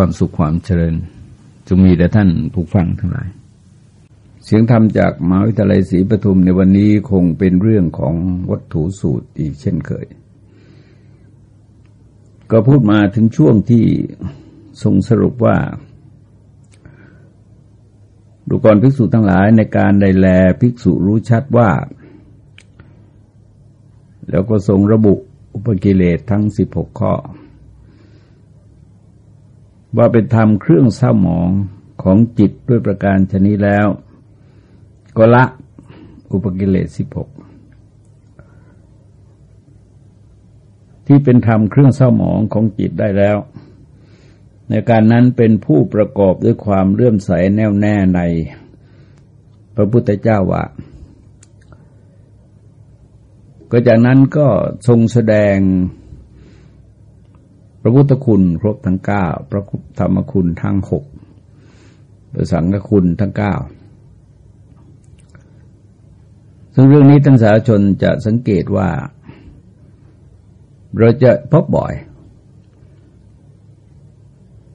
ความสุขความเจริญจงมีแด่ท่านผู้ฟังทั้งหลาย เสียงธรรมจากมหาวิทยาลัยศรีปทุมในวันนี้คงเป็นเรื่องของวัตถุสูตรอีกเช่นเคย ก็พูดมาถึงช่วงที่ทรงสรุปว่าดูกรภิกษุทั้งหลายในการใดแลภิกษุรู้ชัดว่า แล้วก็ทรงระบุอุปกิเลสทั้งสิบหกข้อ ว่าเป็นธรรมเครื่องเศร้าหมองของจิตด้วยประการชนิดแล้ว ก็ละอุปกิเลสสิบหกที่เป็นธรรมเครื่องเศร้าหมองของจิตได้แล้ว ในการนั้นเป็นผู้ประกอบด้วยความเลื่อมใสแน่วแน่ในพระพุทธเจ้าว่าก็จากนั้นก็ทรงแสดง พระพุทธคุณครบทั้งเก้าพระธรรมคุณทั้งหกพระสังฆคุณทั้งเก้าซึ่งเรื่องนี้ท่านสาธารชนจะสังเกตว่า เราจะพบบ่อย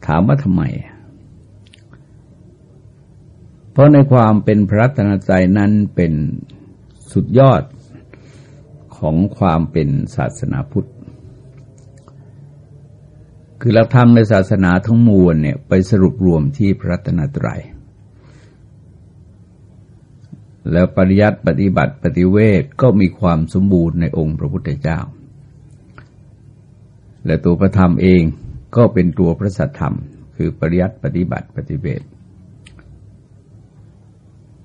ถามว่าทำไม เพราะในความเป็นพระรัตนตรัยนั้นเป็นสุดยอดของความเป็นศาสนาพุทธ คือหลักธรรมในศาสนาทั้งมวลเนี่ยไปสรุปรวมที่พระตนตรัย แล้วปริยัติปฏิบัติปฏิเวทก็มีความสมบูรณ์ในองค์พระพุทธเจ้า และตัวพระธรรมเองก็เป็นตัวพระสัทธรรม คือปริยัติปฏิบัติปฏิเวท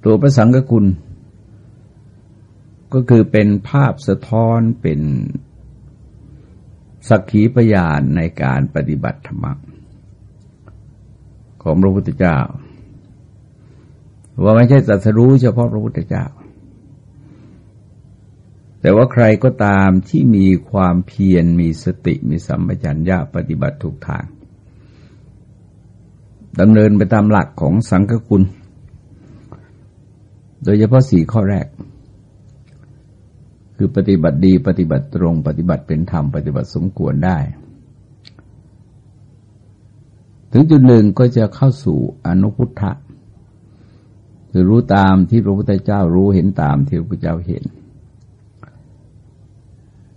ตัวพระสังฆคุณ ก็คือเป็นภาพสะท้อนเป็น สักขีพยานในการปฏิบัติธรรมของพระพุทธเจ้า ว่าไม่ใช่ตรัสรู้เฉพาะพระพุทธเจ้า แต่ว่าใครก็ตามที่มีความเพียรมีสติมีสัมปชัญญะปฏิบัติถูกทางดำเนินไปตามหลักของสังฆคุณ โดยเฉพาะสี่ข้อแรก คือปฏิบัติดีปฏิบัติตรง ปฏิบัติเป็นธรรม ปฏิบัติสมควรได้ ถึงจุดหนึ่งก็จะเข้าสู่อนุพุทธะคือรู้ตามที่พระพุทธเจ้ารู้เห็นตามที่พระพุทธเจ้าเห็น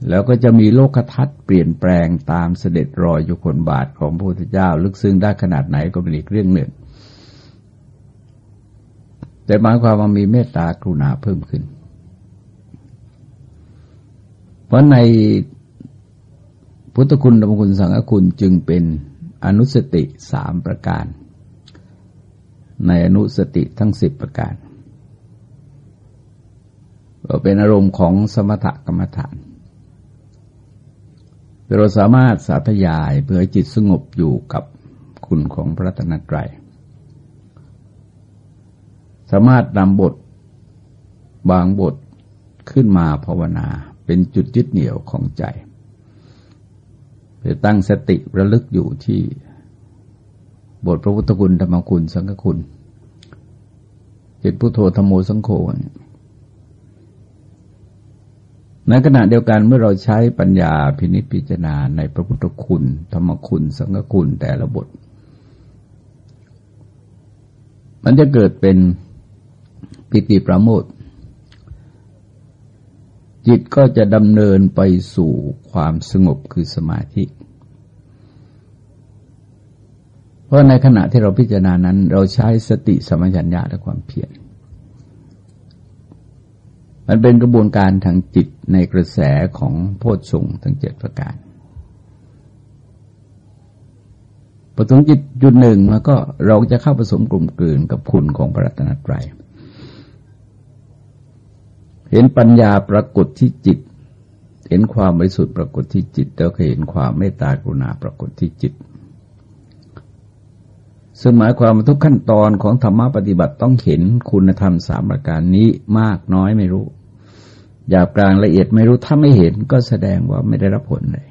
แล้วก็จะมีโลกทัศน์เปลี่ยนแปลงตามเสด็จรอยอยู่คนบาทของพระพุทธเจ้า ลึกซึ้งได้ขนาดไหนก็เป็นอีกเรื่องหนึ่ง แต่หมายความว่ามีเมตตากรุณาเพิ่มขึ้น เพราะในพุทธคุณธรรมคุณสังฆคุณจึงเป็นอนุสติสามประการ ในอนุสติทั้งสิบประการก็เป็นอารมณ์ของสมถกรรมฐานเราสามารถสาธยายเพื่อจิตสงบอยู่กับคุณของพระตนตรัย สามารถนำบทบางบทขึ้นมาภาวนา เป็นจุดยึดเหนี่ยวของใจไปตั้งสติระลึกอยู่ที่บทพระพุทธคุณธรรมคุณ สังฆคุณจิตพุทโธธรรมโมสังโฆในขณะเดียวกันเมื่อเราใช้ปัญญาพินิจพิจารณาในพระพุทธคุณ ธรรมคุณ สังฆคุณแต่ละบท มันจะเกิดเป็นปิติประโมท จิตก็จะดำเนินไปสู่ความสงบคือสมาธิ เพราะในขณะที่เราพิจารณานั้น เราใช้สติสมัญญาและความเพียร มันเป็นกระบวนการทางจิตในกระแสของโพชฌงทั้งเจ็ดประการพอถึงจิตจุดหนึ่งมันก็เราจะเข้าผสมกลุ่มกลืนกับคุณของพระรัตนตรัย เห็นปัญญาปรากฏที่จิต เห็นความบริสุทธิ์ปรากฏที่จิต แล้วก็เห็นความเมตตากรุณาปรากฏที่จิตซึ่งหมายความว่าทุกขั้นตอนของธรรมะปฏิบัติต้องเห็นคุณธรรมสามประการนี้มากน้อยไม่รู้หยาบกลางละเอียดไม่รู้ถ้าไม่เห็นก็แสดงว่าไม่ได้รับผลเลย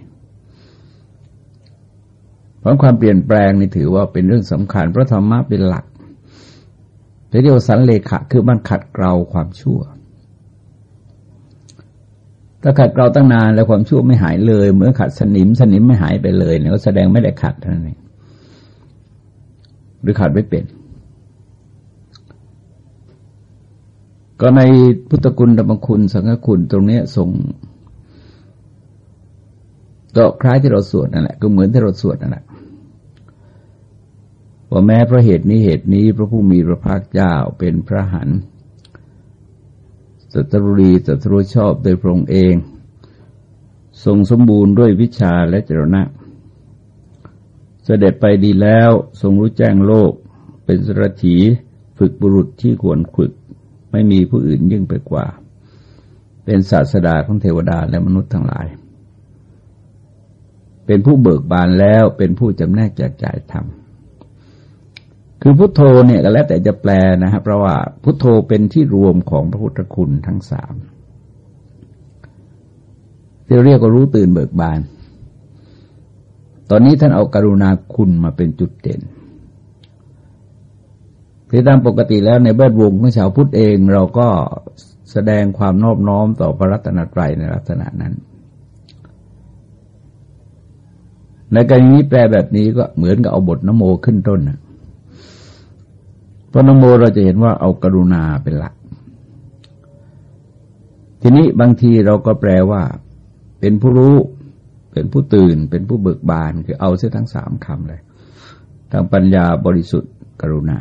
เพราะความเปลี่ยนแปลงนี่ถือว่าเป็นเรื่องสำคัญเพราะธรรมะเป็นหลักเรียกว่าสันเลขะคือมันขัดเกลาความชั่ว ถ้าขัดเราตั้งนานแล้วความชั่วไม่หายเลย เมื่อขัดสนิมสนิมไม่หายไปเลยเนี่ยก็แสดงไม่ได้ขัดเท่านั้นเองหรือขาดไม่เป็น ก็ในพุทธคุณธรรมคุณ สังฆคุณตรงนี้ทรงก็คล้ายที่เราสวดนั่นแหละก็เหมือนที่เราสวดนั่นแหละว่าแม้เพราะเหตุนี้เหตุนี้พระผู้มีพระภาคเจ้าเป็นพระหัน สัตรุรีสัตรุชอบโดยพระองค์เอง ทรงสมบูรณ์ด้วยวิชาและจรณะ เสด็จไปดีแล้วทรงรู้แจ้งโลก เป็นสรถีฝึกบุรุษที่ควรฝึก ไม่มีผู้อื่นยิ่งไปกว่า เป็นศาสดาของเทวดาและมนุษย์ทั้งหลาย เป็นผู้เบิกบานแล้วเป็นผู้จำแนกแจกจ่ายธรรม คือพุทโธเนี่ยก็แล้วแต่จะแปลนะครับเพราะว่าพุทโธเป็นที่รวมของพระพุทธคุณทั้งสามที่เรียกว่ารู้ตื่นเบิกบาน ตอนนี้ท่านเอาการุณาคุณมาเป็นจุดเด่นที่ตามปกติแล้วในเบิดวงของชาวพุทธเองเราก็แสดงความนอบน้อมต่อพระรัตนตรัยในลักษณะนั้น ในกรณีนี้แปลแบบนี้ก็เหมือนกับเอาบทนโมขึ้นต้นนะ พราะนโมเราจะเห็นว่าเอากรุณาเป็นหลัก ทีนี้บางทีเราก็แปลว่า เป็นผู้รู้ เป็นผู้ตื่น เป็นผู้เบิกบาน คือเอาเสียทั้งสามคำเลยทางปัญญาบริสุทธิ์กรุณา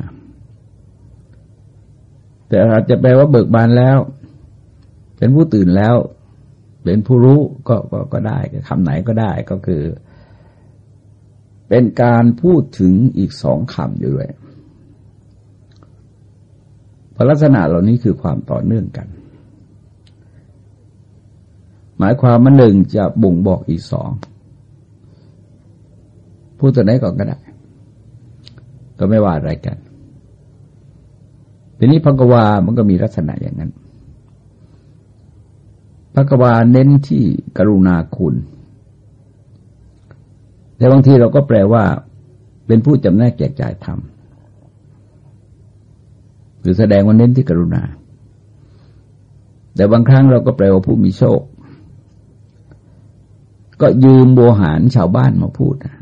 แต่อาจจะแปลว่าเบิกบานแล้ว เป็นผู้ตื่นแล้ว เป็นผู้รู้ก็ก็ก็ได้คำไหนก็ได้ก็คือ เป็นการพูดถึงอีกสองคำอยู่ด้วย ลักษณะเหล่านี้คือความต่อเนื่องกัน หมายความว่าหนึ่งจะบ่งบอกอีกสองพูดตัวไหนก่อนก็ได้ ก็ไม่ว่าอะไรกัน ทีนี้พักวา มันก็มีลักษณะอย่างนั้นพักวาเน้นที่กรุณาคุณ แต่บางทีเราก็แปลว่า เป็นผู้จำแนกแจกจ่ายธรรม คือแสดงว่าเน้นที่กรุณา แต่บางครั้งเราก็แปลว่าผู้มีโชค ก็ยืมโบหารชาวบ้านมาพูดนะ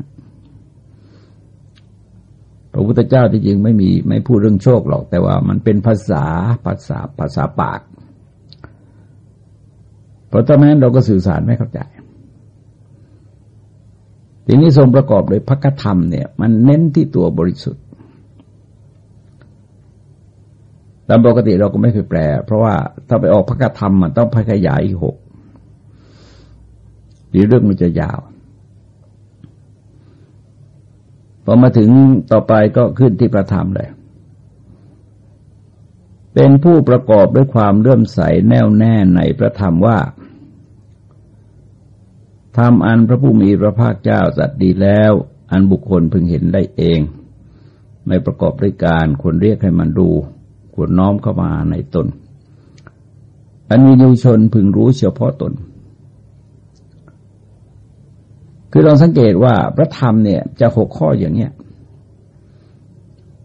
พระพุทธเจ้าที่จริงไม่มีไม่พูดเรื่องโชคหรอก แต่ว่ามันเป็นภาษาภาษาภาษาปาก เพราะถ้าแม้นเราก็สื่อสารไม่เข้าใจทีนี้ทรงประกอบโดยพระธรรมเนี่ย มันเน้นที่ตัวบริสุทธิ์ ตามปกติเราก็ไม่เคยแปล เพราะว่าถ้าไปออกพระธรรมมันต้องพขยายอีกหกหรือเรื่องมันจะยาวพอมาถึงต่อไปก็ขึ้นที่ประธรรมเลย เป็นผู้ประกอบด้วยความเรื่มใสแน่วแน่ในพระธรรมว่าทำอันพระผู้มีพระภาคเจ้าสัตว์ดีแล้ว อันบุคคลพึงเห็นได้เอง ไม่ประกอบด้วยการคนเรียกให้มันดู ควรน้อมเข้ามาในตน อันมียุชนพึงรู้เฉพาะตน คือเราสังเกตว่าพระธรรมเนี่ยจะหกข้ออย่างเนี้ย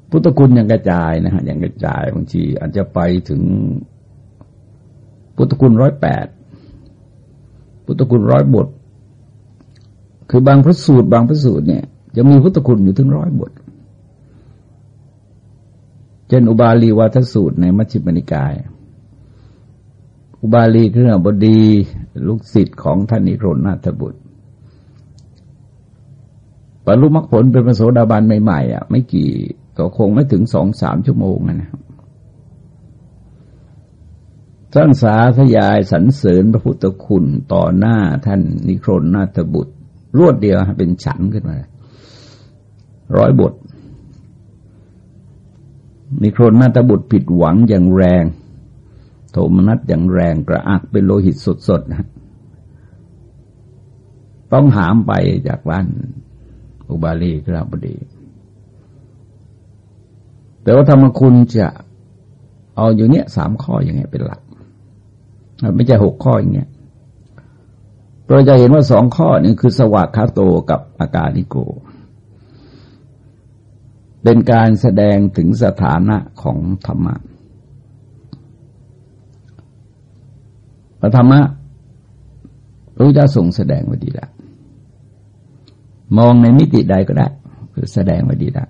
พุทธคุณยังกระจายนะฮะยังกระจายบางทีอาจจะไปถึงพุทธคุณร้อยแปดพุทธคุณร้อยบท คือบางพระสูตรบางพระสูตรเนี่ยจะมีพุทธคุณอยู่ถึงร้อยบท ช่นอุบาลีวัทสูตรในมัชฌิมนิกาย อุบาลีคือบดีลูกศิษย์ของท่านนิโรธนาถบุตรบรรลุมรรคผลเป็นพระโสดาบันใหม่ๆอะไม่กี่ก็คงไม่ถึงสองสามชั่วโมงนะครับท่านสาธยายสรรเสริญพระพุทธคุณต่อหน้าท่านนิโครนนาถบุตร รวดเดียวเป็นฉันขึ้นมาร้อยบท นิโครนนาตบุตรผิดหวังอย่างแรง โทมนัสอย่างแรงกระอักเป็นโลหิตสดๆนะต้องหามไปจากบ้านอุบาลีกราบดี แต่ว่าธรรมคุณจะเอาอยู่เนี้ยสามข้ออย่างเงี้ยเป็นหลัก ไม่ใช่หกข้ออย่างเงี้ยเราจะเห็นว่าสองข้อนี่คือสวากขาโตกับอาการิโก เป็นการแสดงถึงสถานะของธรรมะพระธรรมะพระพุทธเจ้าทรงแสดงไว้ดีแล้วมองในมิติใดก็ได้ คือแสดงไว้ดีแล้ว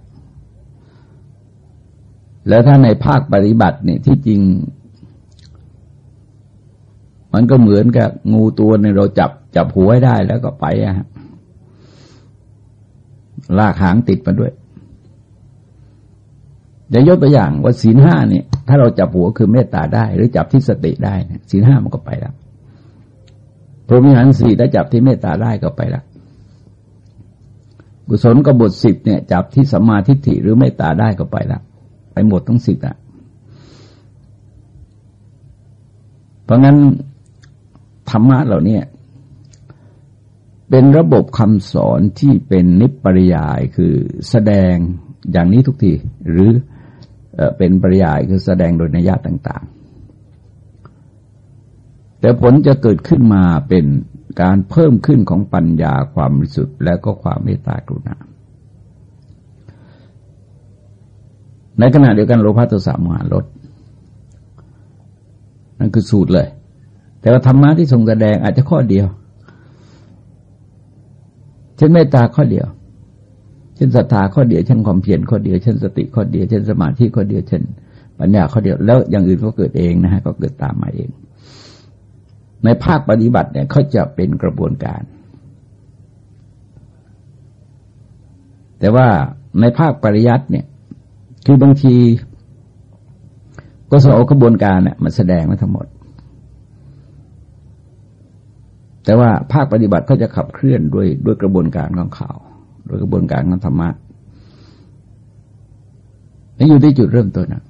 แล้วถ้าในภาคปฏิบัติเนี่ยที่จริง มันก็เหมือนกับงูตัวในเราจับจับหัวให้ได้แล้วก็ไปอะลากหางติดมาด้วย จะยกตัวอย่างว่าศีลห้าเนี่ยถ้าเราจับหัวคือเมตตาได้ หรือจับที่สติได้ศีลห้ามันก็ไปแล้วพรหมิหารสี่ถ้าจับที่เมตตาได้ก็ไปแล้วกุศลกบฏสิบเนี่ย จับที่สัมมาทิฏฐิหรือเมตตาได้ก็ไปแล้วไปหมดทั้งสิบอะเพราะงั้นธรรมะเหล่านี้เป็นระบบคำสอนที่เป็นนิปริยายคือแสดงอย่างนี้ทุกที หรือ เป็นปริยายคือแสดงโดยนัยยะต่าง ๆ แต่ผลจะเกิดขึ้นมาเป็นการเพิ่มขึ้นของปัญญาความบริสุทธิ์และก็ความเมตตากรุณา ในขณะเดียวกันโลภะโทสะโมหะลดนั่นคือสูตรเลย แต่ว่าธรรมะที่ทรงแสดงอาจจะข้อเดียว เช่นเมตตาข้อเดียว เช่นศรัทธาข้อเดียวเช่นความเพียรข้อเดียวเช่นสติข้อเดียวเช่นสมาธิข้อเดียวเช่น ปัญญาข้อเดียวแล้วอย่างอื่นก็เกิดเองนะฮะก็เกิดตามมาเอง ในภาคปฏิบัติเนี่ยเขาจะเป็นกระบวนการ แต่ว่าในภาคปริยัติเนี่ย คือบางทีก็สอกระบวนการเนี่ยมันแสดงมาทั้งหมด แต่ว่าภาคปฏิบัติเขาจะขับเคลื่อนด้วยด้วยกระบวนการของเขา โดยกระบวนการของธรรมะนี่อยู่ที่จุดเริ่มต้นนะ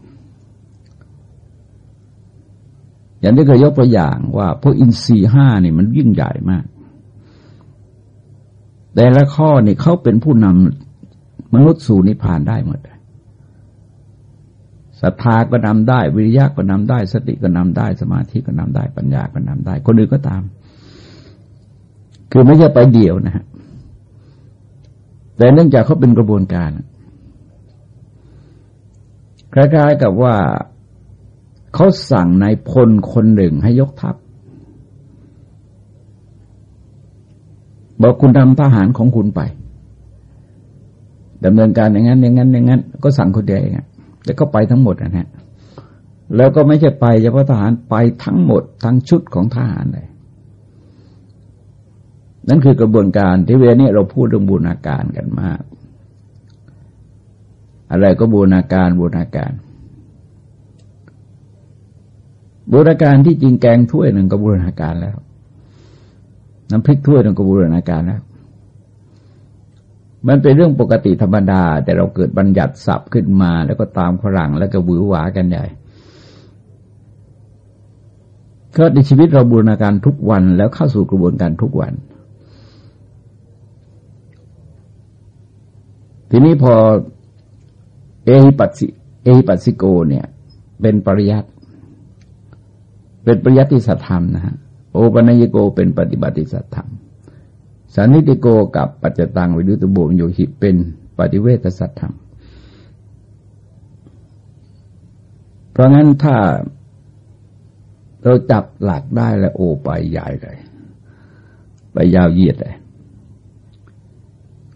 อย่างที่เคยยกตัวอย่างว่าพวกอินทรีห้านี่มันยิ่งใหญ่มาก แต่ละข้อนี่เขาเป็นผู้นำมนุษย์สู่นิพพานได้หมดศรัทธาก็นำได้ วิริยะก็นำได้ สติก็นำได้ สมาธิก็นำได้ ปัญญาก็นำได้ คนอื่นก็ตาม คือไม่ใช่ไปเดียวนะฮะ แต่เนื่องจากเขาเป็นกระบวนการคล้ายๆกับว่าเขาสั่งนายพลคนหนึ่งให้ยกทัพบอกคุณทำทหารของคุณไปดำเนินการอย่างนั้น อย่างนั้น อย่างนั้น ก็สั่งคนเดียวเองแต่ก็ไปทั้งหมดนะฮะแล้วก็ไม่ใช่ไปเฉพาะทหารไปทั้งหมดทั้งชุดของทหารเลย นั่นคือกระบวนการที่เวลานี้เราพูดเรื่องบูรณาการกันมาก อะไรก็บูรณาการบูรณาการบูรณาการที่จริงแกงถ้วยหนึ่งก็บูรณาการแล้ว น้ำพริกถ้วยหนึ่งก็บูรณาการแล้ว มันเป็นเรื่องปกติธรรมดา แต่เราเกิดบัญญัติศัพท์ขึ้นมา แล้วก็ตามฝรั่งแล้วก็บือหวากันใหญ่ก็ในชีวิตเราบูรณาการทุกวันแล้วเข้าสู่กระบวนการทุกวัน ทีนี้พอเอหิปัสสิเอหิปัสสิโกเนี่ย เป็นปริยัติเป็นปริยัติสัตธรรมนะฮะโอปัญญโกเป็นปฏิบัติสัตธรรมสานิติโกกับปัจจตังวิรุตโบมโยหิเป็นปฏิเวทสัตธรรม เพราะงั้นถ้าเราจับหลักได้แล้วโอไปใหญ่เลย ไปยาวเหยียดเลย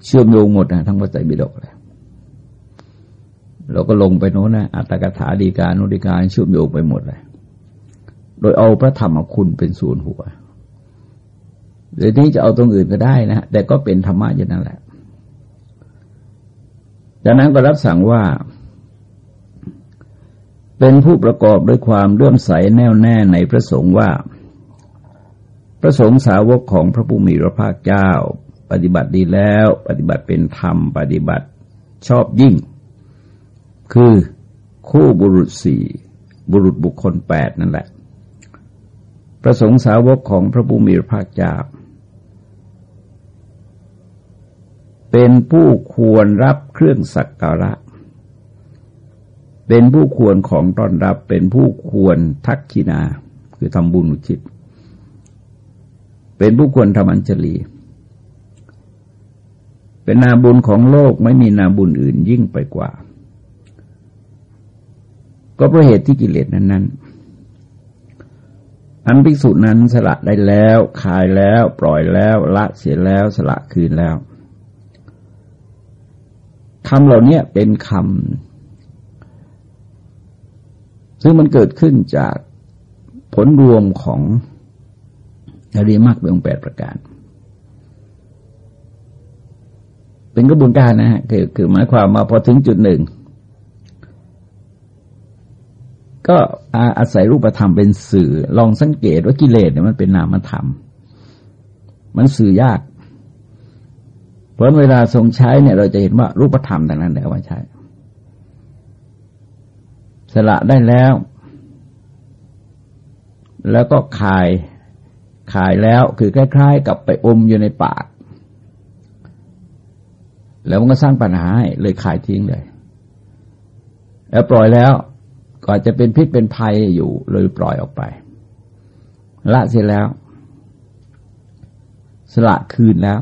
เชื่อมโยงหมดนะทั้งพระไตรปิฎกเลยเราก็ลงไปโน้นนะอัตถกถาดีการนุดีการเชื่อมโยงไปหมดเลย โดยเอาพระธรรมคุณเป็นศูนย์หัวหรือที่จะเอาตรงอื่นก็ได้นะแต่ก็เป็นธรรมะอย่างนั้นแหละจากนั้นก็รับสั่งว่า เป็นผู้ประกอบด้วยความเลื่อมใสแน่วแน่ในพระสงฆ์ว่า พระสงฆ์สาวกของพระผู้มีพระภาคเจ้า ปฏิบัติดีแล้ว ปฏิบัติเป็นธรรม ปฏิบัติชอบยิ่ง คือคู่บุรุษสี่บุรุษบุคคลแปดนั่นแหละ ประสงค์สาวกของพระผู้มีพระภาคเจ้าเป็นผู้ควรรับเครื่องสักการะ เป็นผู้ควรของต้อนรับ เป็นผู้ควรทักขินา คือทำบุญอุทิศ เป็นผู้ควรทำอัญชลี เป็นนาบุญของโลกไม่มีนาบุญอื่นยิ่งไปกว่า ก็เพราะเหตุที่กิเลสนั้นๆอันภิกษุนั้นสละได้แล้วขายแล้วปล่อยแล้วละเสียแล้วสละคืนแล้วคำเหล่านี้เป็นคำซึ่งมันเกิดขึ้นจากผลรวมของอริยมรรคเป็นองแปดประการ เป็นกระบวนการนะฮะคือคือหมายความมาพอถึงจุดหนึ่ง ก็อาศัยรูปธรรมเป็นสื่อ ลองสังเกตว่ากิเลสเนี่ยมันเป็นนามธรรม มันสื่อยากเพราะเวลาทรงใช้เนี่ย เราจะเห็นว่ารูปธรรมแต่นั้นแหละว่าใช้สละได้แล้ว แล้วก็คายคายแล้วคือคล้าย ๆ กับไปอมอยู่ในปาก แล้วมันก็สร้างปัญหาให้เลยคายทิ้งเลย แล้วปล่อยแล้วก็จะเป็นพิษเป็นภัยอยู่เลยปล่อยออกไป ละเสร็จแล้ว สละคืนแล้ว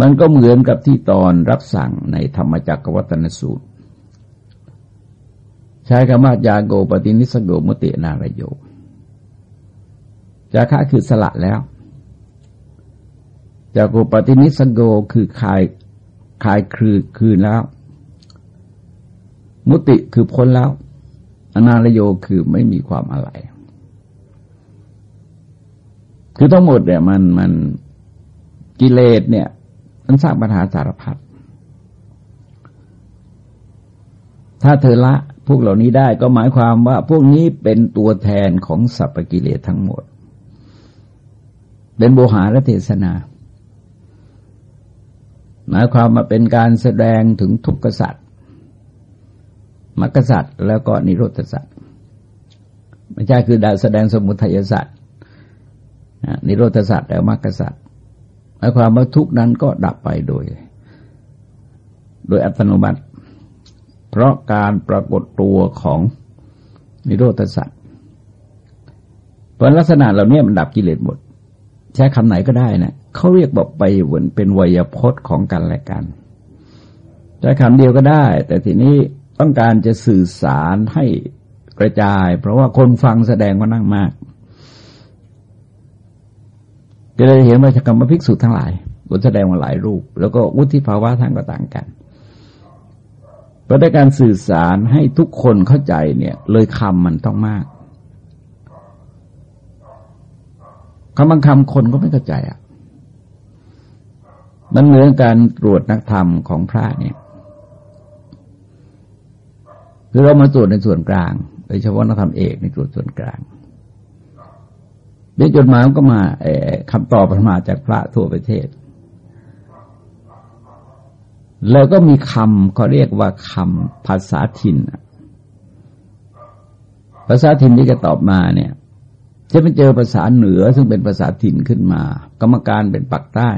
มันก็เหมือนกับที่ตอนรับสั่งในธรรมจักรวัตนสูตร ใช้คำว่ายาโกปฏินิสโกมุตินารโยจาคะคือสละแล้ว จาโกปฏินิสโกคือคายคายคือคืนแล้ว มุติคือพ้นแล้ว อนารโยคือไม่มีความอะไร คือทั้งหมดเนี่ยมันมันกิเลสเนี่ย มันสร้างปัญหาสารพัดถ้าเธอละพวกเหล่านี้ได้ก็หมายความว่าพวกนี้เป็นตัวแทนของสัพพกิเลสทั้งหมด เป็นโบหารเทศนา หมายความมาเป็นการแสดงถึงทุกขสัตว์มรรคสัตว์แล้วก็นิโรธสัตว์ไม่ใช่คือดาแสดงสมุทัยสัตว์นิโรธสัตว์แล้วมรรคสัตว์หมายความว่าทุกนั้นก็ดับไปโดย โดยอัตโนมัติ เพราะการปรากฏตัวของนิโรธสัตว์เพราะลักษณะเหล่านี้มันดับกิเลสหมด ใช้คำไหนก็ได้นะ เขาเรียกบอกไปเหมือนเป็นวยพจน์ของกันและกันใช้คำเดียวก็ได้ แต่ทีนี้ต้องการจะสื่อสารให้กระจาย เพราะว่าคนฟังแสดงว่านั่งมากจะได้เห็นว่าคำว่าภิกษุทั้งหลายบทแสดงมาหลายรูป แล้วก็วุฒิภาวะทั้งก็ต่างกันเพราะในการสื่อสารให้ทุกคนเข้าใจเนี่ย เลยคำมันต้องมากคำบางคำคนก็ไม่เข้าใจอะ มันเหมือนการตรวจนักธรรมของพระเนี่ยคือเรามาตรวจในส่วนกลางโดยเฉพาะนักธรรมเอกในตรวจส่วนกลางเดี๋ยวจดหมายก็มาคำตอบมาจากพระทั่วประเทศ แล้วก็มีคำเขาเรียกว่าคำภาษาถิ่นภาษาถิ่นที่จะตอบมาเนี่ยจะไปเจอภาษาเหนือซึ่งเป็นภาษาถิ่นขึ้นมา กรรมการเป็นปักใต้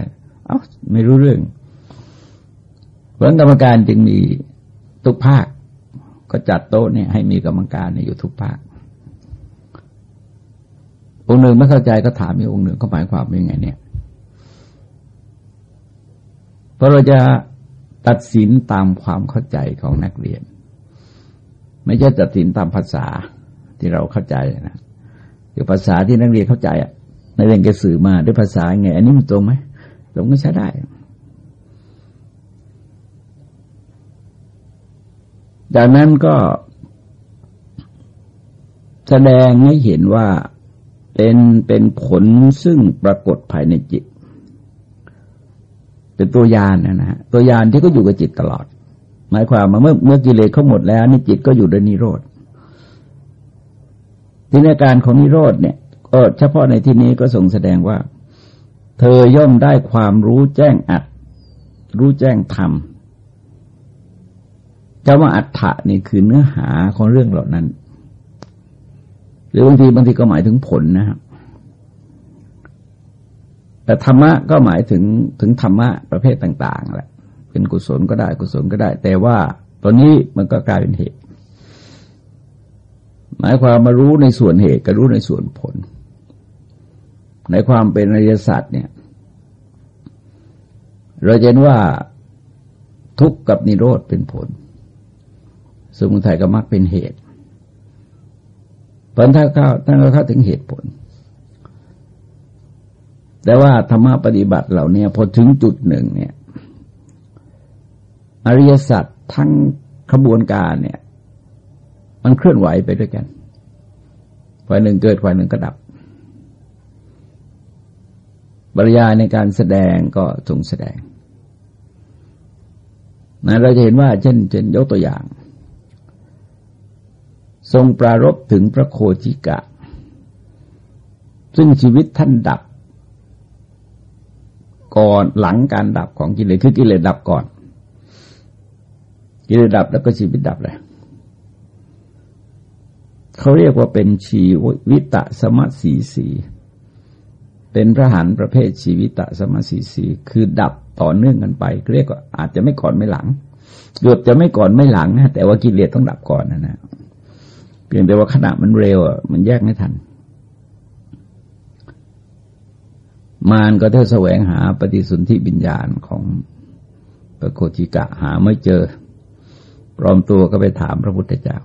เอา้าไม่รู้เรื่องเพราะกรรมการจึงมีทุกภาค ก็จัดโต๊ะเนี่ยให้มีกรรมการอยู่ทุกภาค องค์หนึ่งไม่เข้าใจก็ถามอีกองค์หนึ่งก็หมายความว่ายังไง เนี่ยเพราะเราจะตัดสินตามความเข้าใจของนักเรียน ไม่ใช่ตัดสินตามภาษาที่เราเข้าใจนะคือภาษาที่นักเรียนเข้าใจอะในเรียนแกสื่อมาด้วยภาษาไง อันนี้มันตรงไหม ตรงก็ใช้ได้จากนั้นก็แสดงให้เห็นว่าเป็นเป็นผลซึ่งปรากฏภายในจิต เป็นตัวยานนะฮะตัวยานที่ก็อยู่กับจิตตลอด หมายความว่าเมื่อเมื่อกิเลสเขาหมดแล้วนี่จิตก็อยู่ในนิโรธที่ในการของนิโรธเนี่ยก็เฉพาะในที่นี้ก็ส่งแสดงว่า เธอย่อมได้ความรู้แจ้งอัด รู้แจ้งธรรมจะว่าอัฏฐะนี่คือเนื้อหาของเรื่องเหล่านั้น หรือบางทีบางทีก็หมายถึงผลนะครับแต่ธรรมะก็หมายถึงถึงธรรมะประเภทต่าง ๆ แหละ เป็นกุศลก็ได้กุศลก็ได้ แต่ว่าตอนนี้มันก็กลายเป็นเหตุ หมายความมารู้ในส่วนเหตุกับรู้ในส่วนผล ในความเป็นอริยสัจเนี่ย เราเห็นว่าทุกข์กับนิโรธเป็นผล สมุทัยกับมรรคเป็นเหตุผลถ้าเข้าถ้าเราเข้าถึงเหตุผล แต่ว่าธรรมะปฏิบัติเหล่านี้พอถึงจุดหนึ่งเนี่ย อริยสัจทั้งขบวนการเนี่ย มันเคลื่อนไหวไปด้วยกันฝ่ายหนึ่งเกิดฝ่ายหนึ่งก็ดับ บริยายในการแสดงก็ทรงแสดงนะเราจะเห็นว่าเช่นเช่นยกตัวอย่าง ทรงปรารบถึงพระโคจิกะ ซึ่งชีวิตท่านดับ ก่อนหลังการดับของกิเลสคือกิเลสดับก่อน กิเลสดับแล้วก็ชีวิตดับเลยเขาเรียกว่าเป็นชีวิตะสมะสีสี เป็นพระหันประเภทชีวิตะสมาสีสีคือดับต่อเนื่องกันไป เรียกว่าอาจจะไม่ก่อนไม่หลังเกือบจะไม่ก่อนไม่หลังนะแต่ว่ากิเลสต้องดับก่อนนะนะเพียงแต่ว่าขณะมันเร็วอะมันแยกไม่ทัน มารก็เที่ยวแสวงหาปฏิสุนธิบิญญาณของพระโคจิกะหาไม่เจอปลอมตัวก็ไปถามพระพุทธเจ้า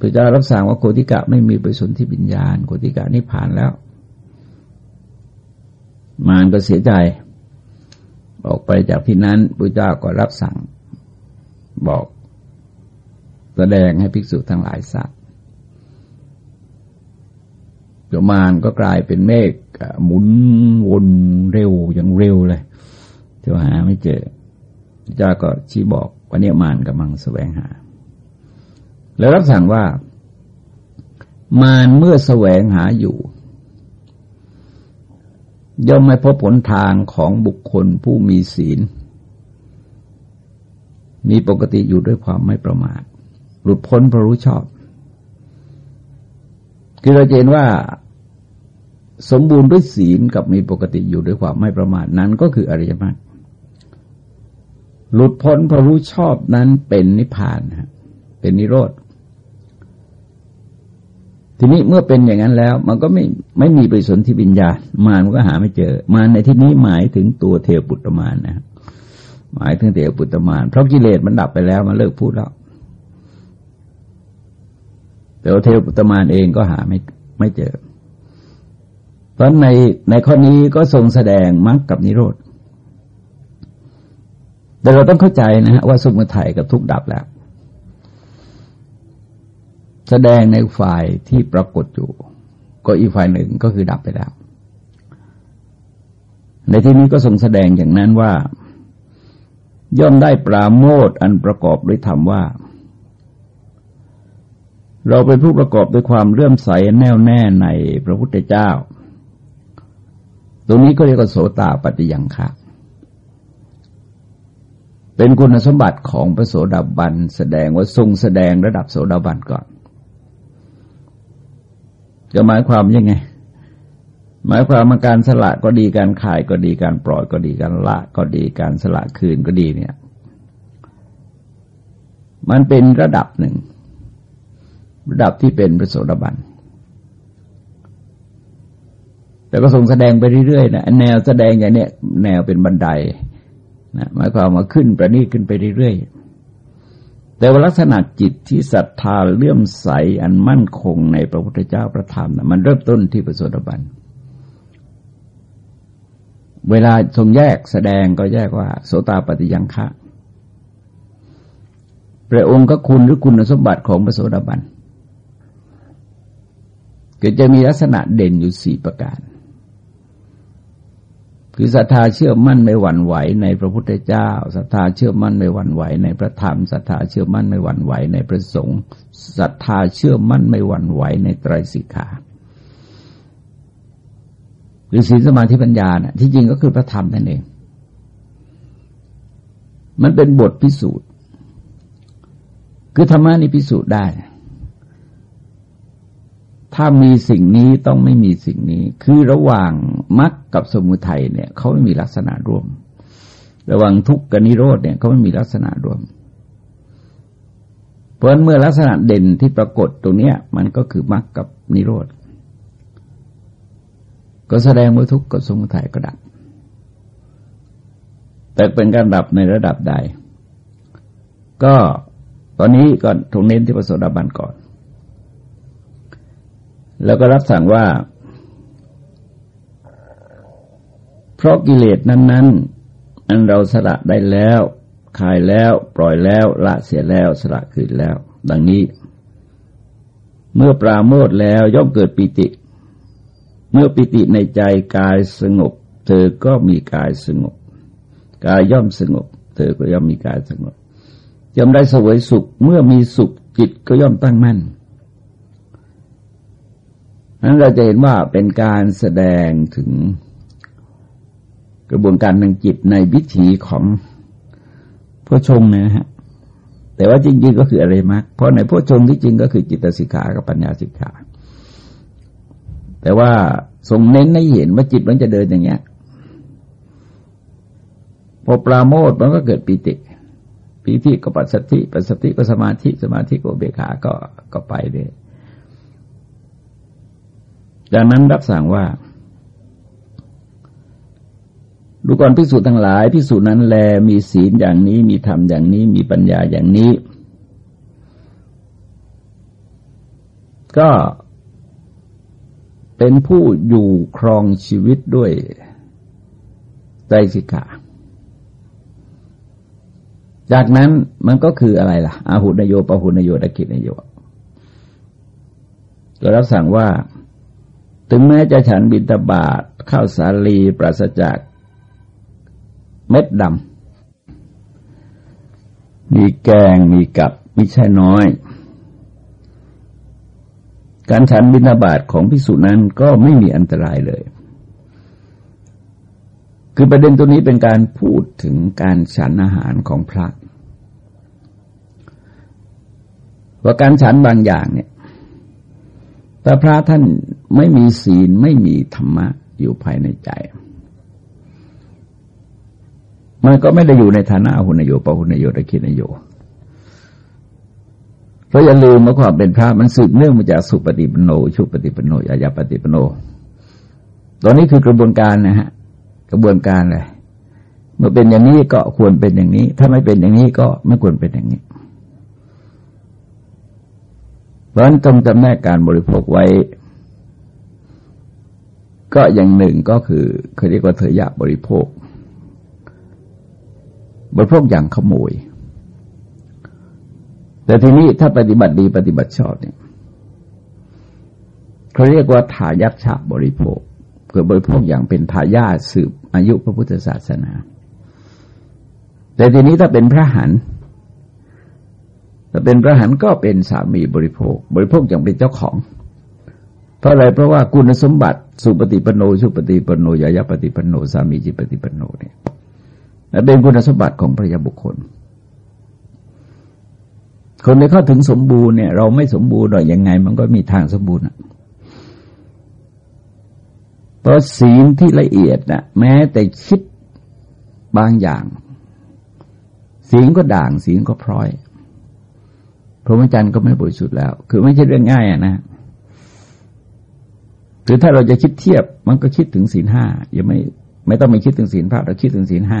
พระเจ้ารับสั่งว่าโคติกะไม่มีปริสุทธิบิญญาณโคติกะนิพพานแล้ว มารก็เสียใจ ออกไปจากที่นั้นพระเจ้าก็รับสั่งบอก แสดงให้ภิกษุทั้งหลายทราบโยมานก็กลายเป็นเมฆหมุนวนเร็วอย่างเร็วเลยจะหาไม่เจอพระเจ้าก็ชี้บอกว่าเนี่ยมารกำลังแสวงหา แล้วรับสั่งว่ามารเมื่อแสวงหาอยู่ ย่อมไม่พบผลทางของบุคคลผู้มีศีล มีปกติอยู่ด้วยความไม่ประมาท หลุดพ้นเพราะรู้ชอบ คือเราเห็นว่า สมบูรณ์ด้วยศีลกับมีปกติอยู่ด้วยความไม่ประมาทนั้นก็คืออริยมรรคหลุดพ้นเพราะรู้ชอบนั้นเป็นนิพพานเป็นนิโรธ ทีนี้เมื่อเป็นอย่างนั้นแล้ว มันก็ไม่ไม่มีปริสนธิวิญญาณมารมันก็หาไม่เจอ มารในที่นี้หมายถึงตัวเทวปุตตมารนะหมายถึงเทวปุตตมารเพราะกิเลสมันดับไปแล้วมันเลิกพูดแล้วแต่ว่าเทวปุตตมารเองก็หาไม่ไม่เจอ เพราะในในข้อนี้ก็ทรงแสดงมรรคกับนิโรธแต่เราต้องเข้าใจนะฮะว่าสมุทัยกับทุกดับแล้ว แสดงในฝ่ายที่ปรากฏอยู่ ก็อีกฝ่ายหนึ่งก็คือดับไปแล้ว ในที่นี้ก็ทรงแสดงอย่างนั้นว่า ย่อมได้ปราโมทอันประกอบด้วยธรรมว่า เราเป็นผู้ประกอบด้วยความเลื่อมใสแน่วแน่ในพระพุทธเจ้า ตรงนี้ก็เรียกว่าโสตาปฏิยังคะเป็นคุณสมบัติของพระโสดาบันแสดงว่าทรงแสดงระดับโสดาบันก่อน จะหมายความยังไง หมายความมาการสละก็ดีการขายก็ดีการปล่อยก็ดีการละก็ดีการสละคืนก็ดีเนี่ย มันเป็นระดับหนึ่ง ระดับที่เป็นพระโสดาบันแต่ก็ส่งแสดงไปเรื่อยๆนะแนวแสดงอย่างเนี้ยแนวเป็นบันไดนะหมายความมาขึ้นประนีขึ้นไปเรื่อยๆ แต่ว่าลักษณะจิตที่ศรัทธาเลื่อมใสอันมั่นคงในพระพุทธเจ้าพระธรรมนะมันเริ่มต้นที่ปโสดบัน เวลาทรงแยกแสดงก็แยกว่า โสตาปฏิยังคะพระองค์ก็คุณหรือคุณสมบัติของพระโสดาบันก็จะมีลักษณะเด่นอยู่สี่ประการ คือศรัทธาเชื่อมั่นไม่หวั่นไหวในพระพุทธเจ้าศรัทธาเชื่อมั่นไม่หวั่นไหวในพระธรรมศรัทธาเชื่อมั่นไม่หวั่นไหวในพระสงฆ์ศรัทธาเชื่อมั่นไม่หวั่นไหวในไตรสิกขาหรือศีลสมาธิปัญญาเนะ่ะที่จริงก็คือพระธรรมนั่นเอง มันเป็นบทพิสูจน์ คือธรรมะนี่พิสูจน์ได้ ถ้ามีสิ่งนี้ต้องไม่มีสิ่งนี้ คือระหว่างมรรคกับสมุทัยเนี่ยเขาไม่มีลักษณะร่วม ระหว่างทุกข์กับนิโรธเนี่ยเขาไม่มีลักษณะร่วม เพราะเมื่อลักษณะเด่นที่ปรากฏตรงเนี้ย มันก็คือมรรคกับนิโรธ ก็แสดงว่าทุกข์กับสมุทัยก็ดับ แต่เป็นการดับในระดับใด ก็ตอนนี้ก็ทงเน้นที่ประสดาบันก่อน แล้วก็รับสั่งว่า เพราะกิเลสนั้น ๆ อันเราสละได้แล้วคายแล้วปล่อยแล้วละเสียแล้วสละคืนแล้ว ดังนี้ เมื่อปราโมทแล้วย่อมเกิดปิติ เมื่อปิติในใจกายสงบ เธอก็มีกายสงบ กายย่อมสงบ เธอก็ย่อมมีกายสงบย่อมได้สวยสุข เมื่อมีสุขจิตก็ย่อมตั้งมั่น นั้นเราจะเห็นว่าเป็นการแสดงถึงกระบวนการทางจิตในวิถีของพระชงนะฮะ แต่ว่าจริงๆก็คืออะไรมาก เพราะในพระชงที่จริงก็คือจิตสิกขากับปัญญาสิกขา แต่ว่าทรงเน้นให้เห็นว่าจิตมันจะเดินอย่างเงี้ย พอปราโมทมันก็เกิดปิติ ปิติก็ปัสสติ ปัสสติก็สมาธิ สมาธิก็เบขาก็ก็ไปเลย ดังนั้นรับสั่งว่าดูก่อนพิสูจน์ทั้งหลายพิสูจน์นั้นแลมีศีลอย่างนี้มีธรรมอย่างนี้มีปัญญาอย่างนี้ ก็เป็นผู้อยู่ครองชีวิตด้วยใจสิกขาจากนั้นมันก็คืออะไรล่ะอาหุนโยปหุนโยตะกินโยก็รับสั่งว่า ถึงแม้จะฉันบิณฑบาตข้าวสาลีปราศจากเม็ดดำ มีแกงมีกับมิใช่น้อย การฉันบินาบาตของพิสุนั้นก็ไม่มีอันตรายเลย คือประเด็นตัวนี้เป็นการพูดถึงการฉันอาหารของพระ ว่าการฉันบางอย่างเนี่ยแต่พระท่าน ไม่มีศีลไม่มีธรรมะอยู่ภายในใจ มันก็ไม่ได้อยู่ในฐานะหุนโยปหุนโยตะคินโยเพราะอย่าลืมว่าความเป็นพระมันสืบเนื่องมาจากสุปฏิปโน ชุปฏิปโนยายาปฏิปโน ตอนนี้คือกระบวนการนะฮะ กระบวนการเลยเมื่อเป็นอย่างนี้ก็ควรเป็นอย่างนี้ ถ้าไม่เป็นอย่างนี้ก็ไม่ควรเป็นอย่างนี้เพราะฉะนั้นต้องจำแนกการบริโภคไว้ ก็อย่างหนึ่งก็คือเขาเรียกว่าเถยะบริโภค บริโภคอย่างขโมย แต่ทีนี้ถ้าปฏิบัติดีปฏิบัติชอบเนี่ยเขาเรียกว่าทายักชะบริโภคเกิดบริโภคอย่างเป็นทายาทสืบอายุพระพุทธศาสนา แต่ทีนี้ถ้าเป็นพระหันถ้าเป็นพระหันก็เป็นสามีบริโภค บริโภคอย่างเป็นเจ้าของ เพราะอะไรเพราะว่าคุณสมบัติสุปฏิปโนสุปฏิปโนยายาปฏิปโนสามีจิปฏิปโนเนี่ยเป็นคุณสมบัติของพระยาบุคคล คนที่เข้าถึงสมบูรณ์เนี่ย เราไม่สมบูรณ์หรอกยังไง มันก็มีทางสมบูรณ์เพราะศีลที่ละเอียดนะแม้แต่คิดบางอย่าง ศีลก็ด่างศีลก็พร้อยพระมจรรย์ก็ไม่บริสุทธิ์แล้ว คือไม่ใช่เรื่องง่ายอะนะ หรือถ้าเราจะคิดเทียบมันก็คิดถึงศีลห้ายังไม่ไม่ต้องไปคิดถึงศีลพระเราคิดถึงศีลห้า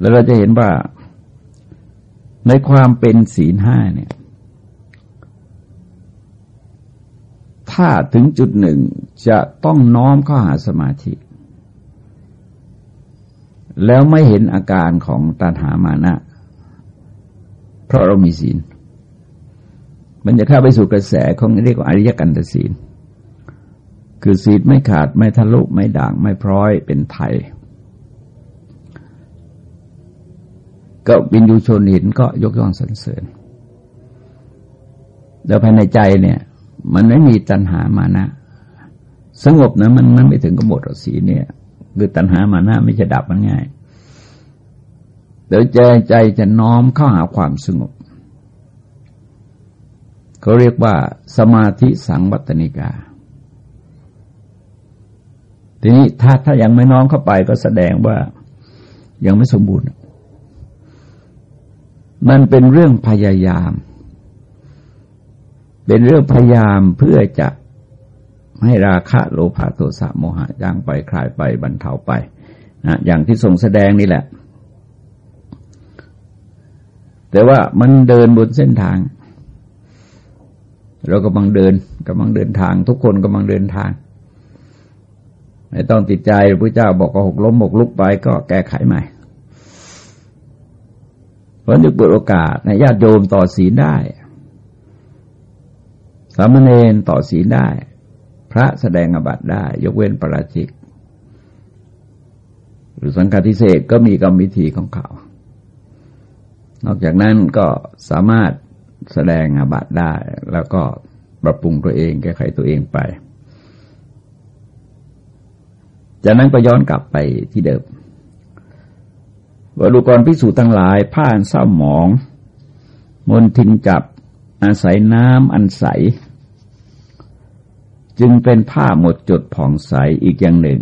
แล้วเราจะเห็นว่าในความเป็นศีลห้าเนี่ย ถ้าถึงจุดหนึ่งจะต้องน้อมเข้าหาสมาธิ แล้วไม่เห็นอาการของตัณหามานะ เพราะเรามีศีล มันจะเข้าไปสู่กระแสของเรียกว่าอริยกันตศีล คือศีลไม่ขาดไม่ทะลุไม่ด่างไม่พร้อยเป็นไทย ก็วินยูชนเห็นก็ยกย่องสรรเสริญ แล้วภายในใจเนี่ย มันไม่มีตัณหามานะ สงบนะมันมันไม่ถึงกบฏสีเนี่ย คือตัณหามานะไม่จะดับมันง่ายเดี๋ยวใจใจจะน้อมเข้าหาความสงบ เขาเรียกว่าสมาธิสังวัตนิกา ทีนี้ถ้าถ้ายังไม่น้อมเข้าไปก็แสดงว่ายังไม่สมบูรณ์ มันเป็นเรื่องพยายาม เป็นเรื่องพยายามเพื่อจะให้ราคะโลภะโทสะโมหะย่างไปคลายไปบรรเทาไปนะอย่างที่ทรงแสดงนี่แหละ แต่ว่ามันเดินบนเส้นทาง เรากำลังเดินกำลังเดินทาง ทุกคนกำลังเดินทางไม่ต้องติดใจพระเจ้าบอกว่าหกล้มหกลุกไปก็แก้ไขใหม่เพราะนึกเปิดโอกาสในญาติโยมต่อศีลได้สามเณรต่อศีลได้ พระแสดงอบัติได้ ยกเว้นประราชิก หรือสังฆทิเศษก็มีกรรมวิธีของเขา นอกจากนั้นก็สามารถ แสดงอาบัติได้ แล้วก็ปรับปรุงตัวเองแก้ไขตัวเองไป จากนั้นก็ย้อนกลับไปที่เดิมว่าดูกรพิสูจน์ทั้งหลายผ้าอันเศร้าหมอง มนทินจับอาศัยน้ำอันใส จึงเป็นผ้าหมดจดผ่องใสอีกอย่างหนึ่ง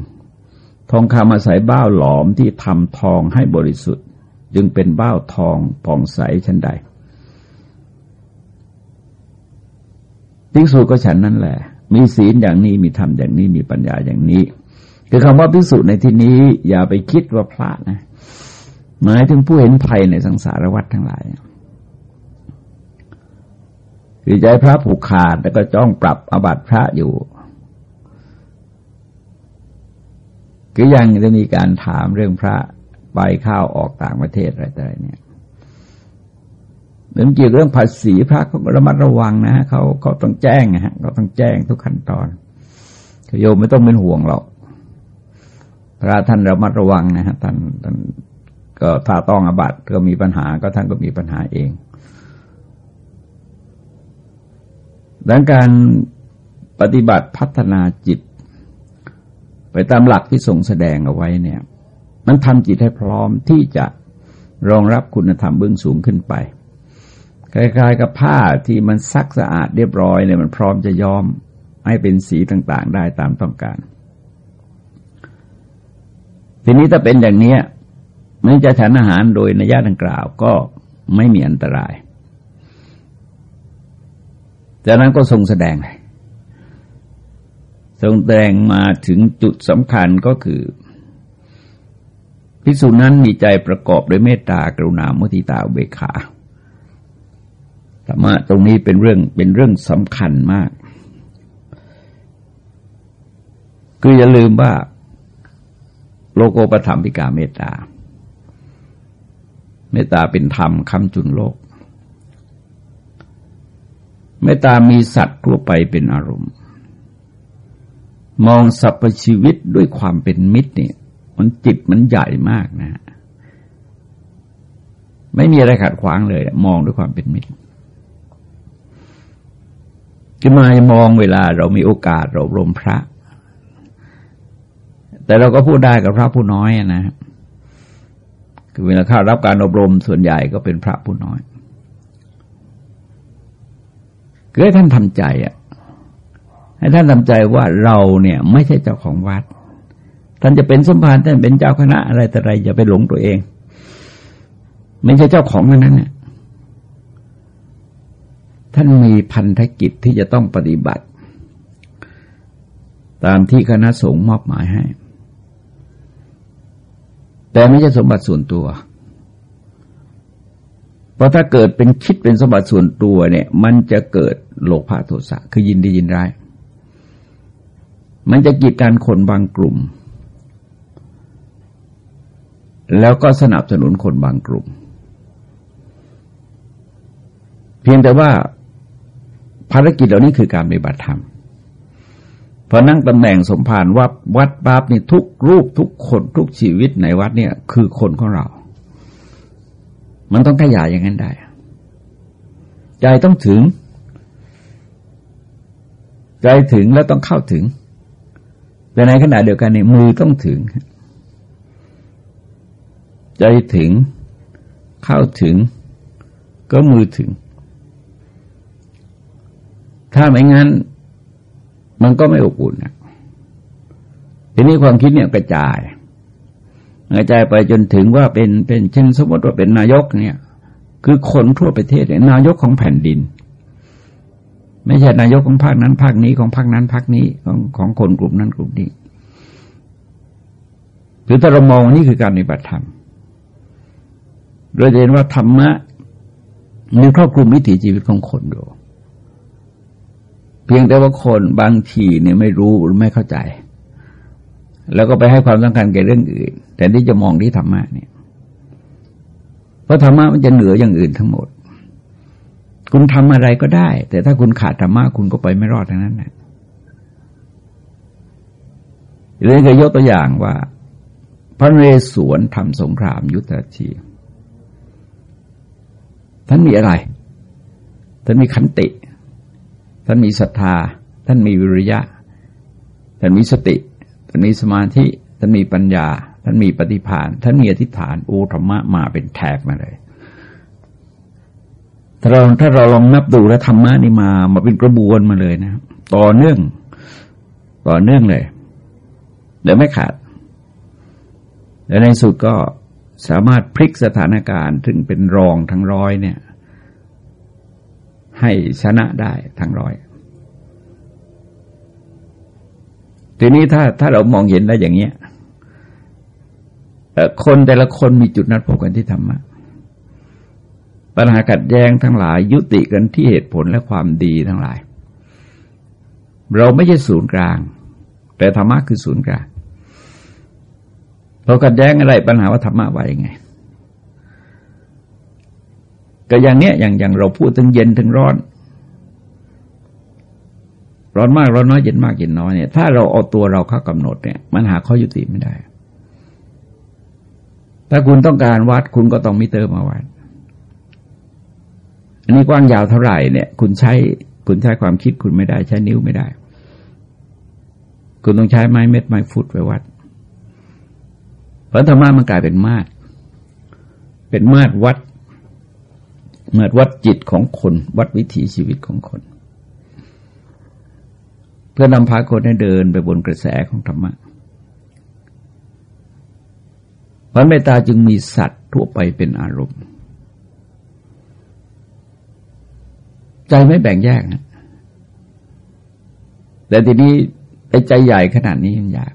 ทองคำอาศัยบ้าหลอมที่ทำทองให้บริสุทธิ์ จึงเป็นบ้าทองผ่องใสชั้นใด ภิกษุก็ฉันนั่นแหละ มีศีลอย่างนี้มีธรรมอย่างนี้มีปัญญาอย่างนี้ คือคำว่าภิกษุในที่นี้ อย่าไปคิดว่าพระนะหมายถึงผู้เห็นภัยในสังสารวัฏทั้งหลายคือใจพระผูกขาดแล้วก็จ้องปรับอบัติพระอยู่ก็ยังจะมีการถามเรื่องพระไปข้าวออกต่างประเทศอะไรต่างเนี่ย เรื่องเกี่ยวกับเรื่องภาษีพระเขาระมัดระวังนะฮะเขาเขาต้องแจ้งนะฮะเขาต้องแจ้งทุกขั้นตอนโยมไม่ต้องเป็นห่วงหรอกพระท่านระมัดระวังนะฮะท่านท่านก็ถ้าต้องอบัตก็มีปัญหาก็ท่านก็มีปัญหาเองดังการปฏิบัติพัฒนาจิต ไปตามหลักที่ส่งแสดงเอาไว้เนี่ย มันทำจิตให้พร้อมที่จะรองรับคุณธรรมเบื้องสูงขึ้นไป คล้ายๆกับผ้าที่มันซักสะอาดเรียบร้อยเนี่ยมันพร้อมจะย้อมให้เป็นสีต่างๆ ได้ตามต้องการ ทีนี้ถ้าเป็นอย่างนี้ไม่จะฉันอาหารโดยนญาดังกล่าวก็ไม่มีอันตราย จากนั้นก็ทรงแสดงเลยทรงแสดงมาถึงจุดสำคัญก็คือพิสูจนั้นมีใจประกอบด้วยเมตตากรุณามุทิตาเบขา ธรรมะตรงนี้เป็นเรื่องเป็นเรื่องสำคัญมาก คืออย่าลืมว่า โลโกปธรรมพิกาเมตตา เมตตาเป็นธรรมคำจุนโลก เมตตามีสัตว์ทั่วไปเป็นอารมณ์ มองสรรพชีวิตด้วยความเป็นมิตรเนี่ย มันจิตมันใหญ่มากนะ ไม่มีอะไรขัดขวางเลย มองด้วยความเป็นมิตร ขึ้นมามองเวลาเรามีโอกาสเรารมพระ แต่เราก็พูดได้กับพระผู้น้อยนะคือเวลาเข้ารับการอบรมส่วนใหญ่ก็เป็นพระผู้น้อยคือให้ท่านทำใจอะ ให้ท่านทำใจว่าเราเนี่ย ไม่ใช่เจ้าของวัด ท่านจะเป็นสมภารท่านเป็นเจ้าคณะอะไรแต่ไรอย่าไปหลงตัวเอง ไม่ใช่เจ้าของนั้นเนี่ย ท่านมีพันธกิจที่จะต้องปฏิบัติ ตามที่คณะสงฆ์มอบหมายให้ แต่ไม่ใช่สมบัติส่วนตัว เพราะถ้าเกิดเป็นคิดเป็นสมบัติส่วนตัวเนี่ย มันจะเกิดโลภะโทสะคือยินดียินร้าย มันจะกีดการคนบางกลุ่ม แล้วก็สนับสนุนคนบางกลุ่มเพียงแต่ว่า ภารกิจเหล่านี้คือการปฏิบัติธรรมพอนั่งตำแหน่งสมภารวัดวัดปั๊บนี่ทุกรูปทุกคนทุกชีวิตในวัดเนี่ย คือคนของเรา มันต้องขยายอย่างนั้นได้ ใจต้องถึง ใจถึงแล้วต้องเข้าถึง แต่ในขณะเดียวกันเนี่ยมือต้องถึง ใจถึง เข้าถึง ก็มือถึง ถ้าไม่งั้น มันก็ไม่อบอุ่นนะทีนี้ความคิดเนี่ยกระจายกระจายไปจนถึงว่าเป็นเป็นเช่นสมมติว่าเป็นนายกเนี่ย คือคนทั่วประเทศเนี่ยนายกของแผ่นดิน ไม่ใช่นายกของภาคนั้น ภาคนี้ของภาคนั้นภาคนี้ของของคนกลุ่มนั้นกลุ่มนี้หรือถ้าเรามองนี่คือการปฏิบัติธรรมเราจะเห็นว่าธรรมะมีครอบคลุมวิถีชีวิตของคนด้วย เพียงแต่ว่าคนบางทีเนี่ยไม่รู้หรือไม่เข้าใจ แล้วก็ไปให้ความสำคัญแก่เรื่องอื่น แต่ที่จะมองที่ธรรมะเนี่ยเพราะธรรมะมันจะเหนืออย่างอื่นทั้งหมด คุณทำอะไรก็ได้ แต่ถ้าคุณขาดธรรมะคุณก็ไปไม่รอดทั้งนั้นแหละเลยก็ยกตัวอย่างว่า พระเรศวรทำสงครามยุทธชีท่านมีอะไร ท่านมีขันติ ท่านมีศรัทธา ท่านมีวิริยะ ท่านมีสติ ท่านมีสมาธิ ท่านมีปัญญา ท่านมีปฏิภาณท่านมีอธิษฐานโอธรรมะมาเป็นแถบมาเลยถ้าเราถ้าเราลองนับดูแล้วธรรมะนี่มา มาเป็นกระบวนมาเลยนะ ต่อเนื่อง ต่อเนื่องเลยเดี๋ยวไม่ขาด แล้วในสุดก็สามารถพลิกสถานการณ์ถึงเป็นรองทั้งร้อยเนี่ย ให้ชนะได้ทั้งร้อย ทีนี้ถ้าถ้าเรามองเห็นได้อย่างเนี้ยคนแต่ละคนมีจุดนัดพบกันที่ธรรมะปัญหาขัดแย้งทั้งหลาย ยุติกันที่เหตุผลและความดีทั้งหลาย เราไม่ใช่ศูนย์กลาง แต่ธรรมะคือศูนย์กลางเราขัดแย้งอะไรปัญหาว่าธรรมะว่ายังไง ก็อย่างเนี้ยอย่างอย่างเราพูดถึงเย็นถึงร้อน ร้อนมากร้อนน้อยเย็นมากเย็นน้อยเนี่ยถ้าเราเอาตัวเราเข้ากำหนดเนี่ย มันหาข้อยุติไม่ได้ ถ้าคุณต้องการวัดคุณก็ต้องมิเตอร์มาวัดอันนี้กว้างยาวเท่าไหร่เนี่ย คุณใช้คุณใช้ความคิดคุณไม่ได้ ใช้นิ้วไม่ได้ คุณต้องใช้ไม้เม็ดไม้ฟุตไปวัดเพราะธรรมะมันกลายเป็นมาตรเป็นมาตรวัด มาตรวัดจิตของคน วัดวิถีชีวิตของคน เพื่อนำพาคนให้เดินไปบนกระแสของธรรมะพระเมตตาจึงมีสัตว์ทั่วไปเป็นอารมณ์ ใจไม่แบ่งแยกนะแต่ทีนี้ไอ้ใจใหญ่ขนาดนี้ยังยาก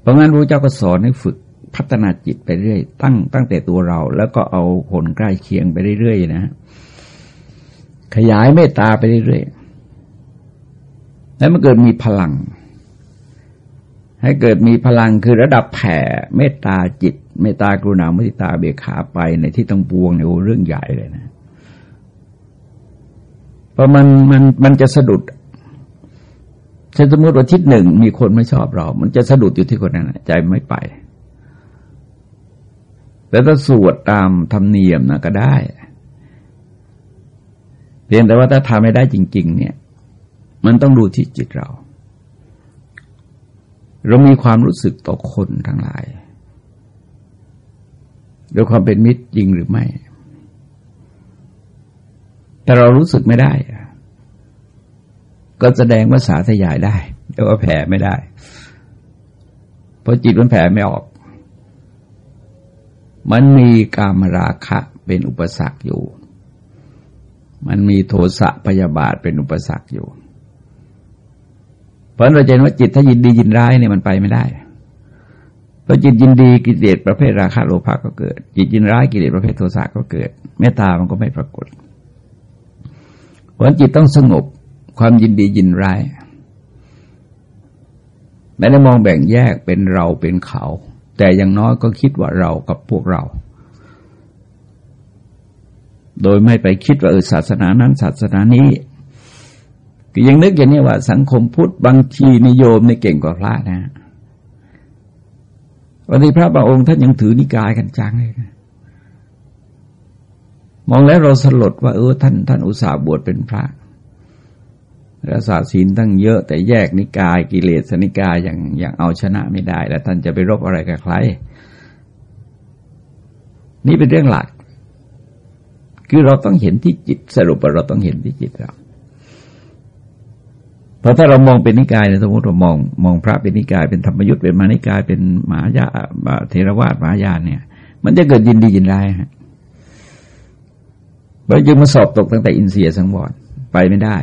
เพราะงั้นพระเจ้าก็สอนให้ฝึก พัฒนาจิตไปเรื่อย ตั้งตั้งแต่ตัวเรา แล้วก็เอาคนใกล้เคียงไปเรื่อยๆนะ ขยายเมตตาไปเรื่อยๆแล้วมันเกิดมีพลัง ให้เกิดมีพลังคือระดับแผ่เมตตาจิต เมตตากรุณาเมตตาเบียขาไปในที่ต้องปวงในโอ้เรื่องใหญ่เลยนะเพราะมันมันมันจะสะดุดช่นสมมติว่าทิศหนึ่งมีคนไม่ชอบเรา มันจะสะดุดอยู่ที่คนนั้นใจไม่ไป แต่ถ้าสวดตามธรรมเนียมนะก็ได้ เพียงแต่ว่าถ้าทำไม่ได้จริง ๆ เนี่ย มันต้องดูที่จิตเรา เรามีความรู้สึกต่อคนทั้งหลายด้วยความเป็นมิตรจริงหรือไม่ แต่เรารู้สึกไม่ได้ ก็แสดงว่าสาธยายได้แต่ว่าแผ่ไม่ได้ เพราะจิตมันแผ่ไม่ออก มันมีกามราคะเป็นอุปสรรคอยู่ มันมีโทสะพยาบาทเป็นอุปสรรคอยู่ เพราะเราจะเห็นว่าจิตถ้ายินดียินร้ายเนี่ยมันไปไม่ได้เพราะจิตยินดีกิเลสประเภทราคะโลภะก็เกิด จิตยินร้ายกิเลสประเภทโทสะก็เกิดเมตตามันก็ไม่ปรากฏเพราะจิตต้องสงบความยินดียินร้ายไม่ได้มองแบ่งแยกเป็นเราเป็นเขา แต่อย่างน้อยก็คิดว่าเรากับพวกเรา โดยไม่ไปคิดว่าเออศาสนานั้นศาสนานี้ก็ยังนึกอย่างนี้ว่า สังคมพุทธบางทีนิยมในเก่งกว่าพระนะวันนี้พระบางองค์ท่านยังถือนิกายกันจังเลยนะมองแล้วเราสลดว่าเออท่านท่านอุตส่าห์บวชเป็นพระ รักษาศีลตั้งเยอะแต่แยกนิกายกิเลสนิกายอย่างอย่างเอาชนะไม่ได้ แล้วท่านจะไปรบอะไรกับใคร นี่เป็นเรื่องหลัก คือเราต้องเห็นที่จิตสรุปว่าเราต้องเห็นที่จิตเราเพราะถ้าเรามองเป็นนิกายเนี่ยสมมติเรามองมองพระเป็นนิกาย เป็นธรรมยุทธ์เป็นมานิกาย เป็นมหายาเทรวาสมหายานเนี่ย มันจะเกิดยินดียินร้ายฮะเราจึงมาสอบตกตั้งแต่อินเสียสังวรไปไม่ได้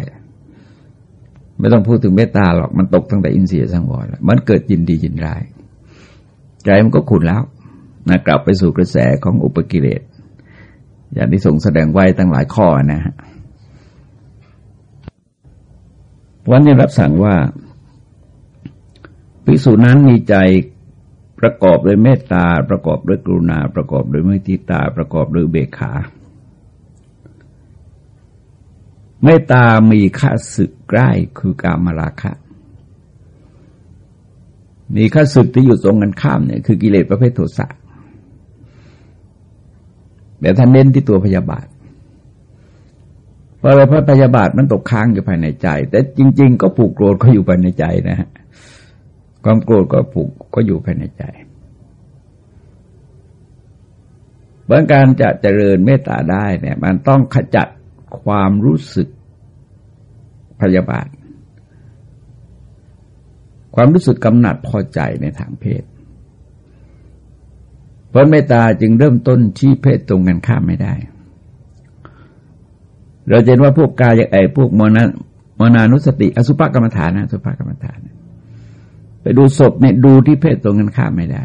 ไม่ต้องพูดถึงเมตตาหรอกมันตกตั้งแต่อินเสียสังวรแล้วมันเกิดยินดียินร้าย ใจมันก็ขุนแล้วนะกลับไปสู่กระแสของอุปกิเลสอย่างที่ส่งแสดงไว้ตั้งหลายข้อนะฮะวันนี้รับสั่งว่าภิกษุนั้นมีใจประกอบด้วยเมตตา ประกอบด้วยกรุณา ประกอบด้วยมุทิตา ประกอบด้วยเบกขา เมตตามีค่าศึกใกล้คือกามราคะ มีค่าศึกที่อยู่ตรงกันข้ามเนี่ยคือกิเลสประเภทโทสะแต่ท่านเน้นที่ตัวพยาบาทเพราะอะไรเพราะพยาบาทมันตกค้างอยู่ภายในใจ แต่จริง ๆ ก็ผูกโกรธก็อยู่ภายในใจนะฮะความโกรธก็ผูกก็อยู่ภายในใจเมื่อการจะเจริญเมตตาได้เนี่ย มันต้องขจัด ความรู้สึกพยาบาท ความรู้สึกกำหนัดพอใจในทางเพศ เพราะเมตตาจึงเริ่มต้นที่เพศตรงกันข้ามไม่ได้ เราเห็นว่าพวกกายไอ้พวกมนมนานุสติ อสุภกรรมฐานนะอสุภกรรมฐาน ไปดูศพเนี่ยดูที่เพศตรงกันข้ามไม่ได้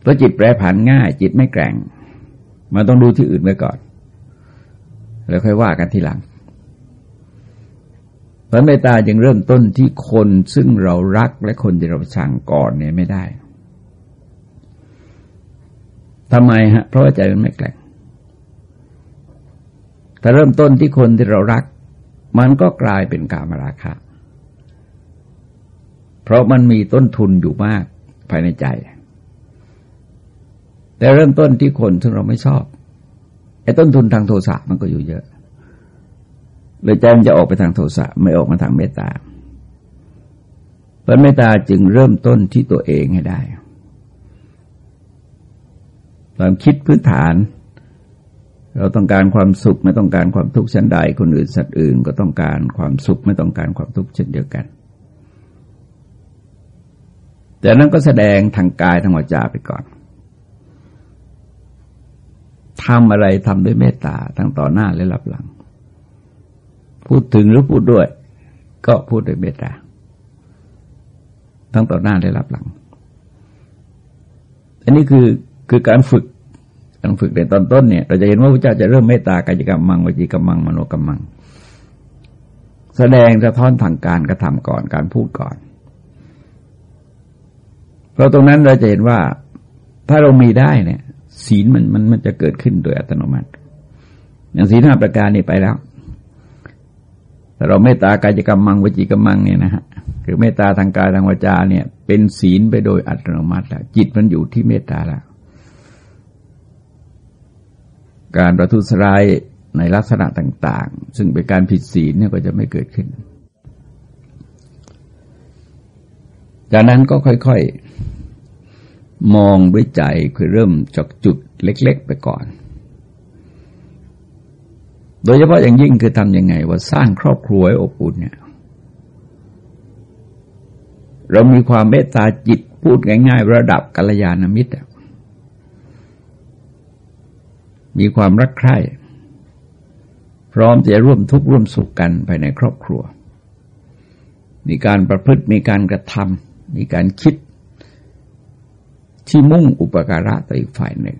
เพราะจิตแปรผันง่าย จิตไม่แกร่งมันต้องดูที่อื่นไว้ก่อน แล้วค่อยว่ากันทีหลังพระเมตตาจึงเริ่มต้นที่คนซึ่งเรารักและคนที่เราชังก่อนเนี่ยไม่ได้ทำไมฮะ เพราะว่าใจมันไม่แกร่งถ้าเริ่มต้นที่คนที่เรารัก มันก็กลายเป็นกามราคะ เพราะมันมีต้นทุนอยู่มากภายในใจ แต่เริ่มต้นที่คนซึ่งเราไม่ชอบ ไอ้ต้นทุนทางโทสะมันก็อยู่เยอะ เลยใจมันจะออกไปทางโทสะไม่ออกมาทางเมตตาเพราะเมตตาจึงเริ่มต้นที่ตัวเองให้ได้ความคิดพื้นฐาน เราต้องการความสุขไม่ต้องการความทุกข์เช่นใด คนอื่นสัตว์อื่นก็ต้องการความสุขไม่ต้องการความทุกข์เช่นเดียวกัน แต่นั้นก็แสดงทางกายทางวาจาไปก่อน ทำอะไรทำด้วยเมตตาทั้งต่อหน้าและรับหลัง พูดถึงหรือพูดด้วย ก็พูดด้วยเมตตาทั้งต่อหน้าและรับหลัง อันนี้คือคือการฝึกการฝึกในตอนต้นเนี่ยเราจะเห็นว่าพระเจ้าจะเริ่มเมตตากายกรรมมังวจีกรรมมังมโนกรรมมัง แสดงสะท้อนทางการกระทำก่อนการพูดก่อน เพราะตรงนั้นเราจะเห็นว่าถ้าเรามีได้เนี่ย ศีลมันมันมันจะเกิดขึ้นโดยอัตโนมัติ อย่างศีลห้าประการนี่ไปแล้วแต่เราเมตตากายกรรมมังวจีกรรมมังเนี่ยนะฮะคือเมตตาทางกายทางวาจาเนี่ย เป็นศีลไปโดยอัตโนมัติแล้วจิตมันอยู่ที่เมตตาแล้วการประทุษร้ายในลักษณะต่าง ๆ ซึ่งเป็นการผิดศีลเนี่ยก็จะไม่เกิดขึ้น จากนั้นก็ค่อย ๆ มองด้วยใจคือเริ่มจากจุดเล็ก ๆ ไปก่อน โดยเฉพาะอย่างยิ่งคือทำยังไง ว่าสร้างครอบครัวให้อบอุ่นเนี่ย เรามีความเมตตาจิตพูดง่าย ๆ ระดับกัลยาณมิตร มีความรักใคร่ พร้อมจะร่วมทุกข์ร่วมสุขกันภายในครอบครัว มีการประพฤติมีการกระทำมีการคิด ที่มุ่งอุปการะต่ออีกฝ่ายหนึ่ง